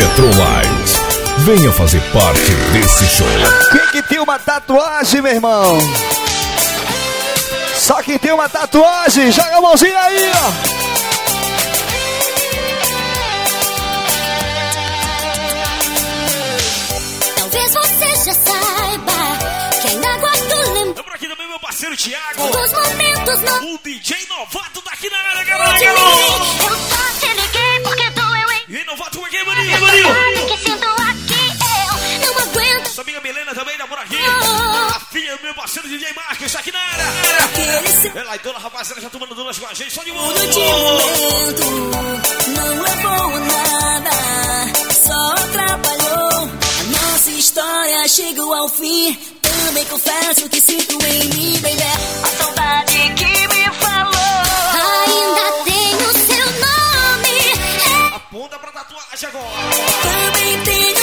Petrolight. Venha fazer parte desse show. Quem que tem uma tatuagem, meu irmão? Só quem tem uma tatuagem, joga a mãozinha aí, ó. Talvez você já saiba que ainda guardo lembranças. Por aqui também meu parceiro Thiago. Dos momentos no O DJ novato daqui na área, meu parceiro DJ Marques, está aqui na área. Ela e dona rapaziada, já tomando duas com a gente, só de mundo. De momento, não é levou nada, só atrapalhou. A nossa história chegou ao fim. Também confesso que sinto em mim, baby, a saudade que me falou. Ainda tenho seu nome. É... Aponta pra tatuagem agora. Também tenho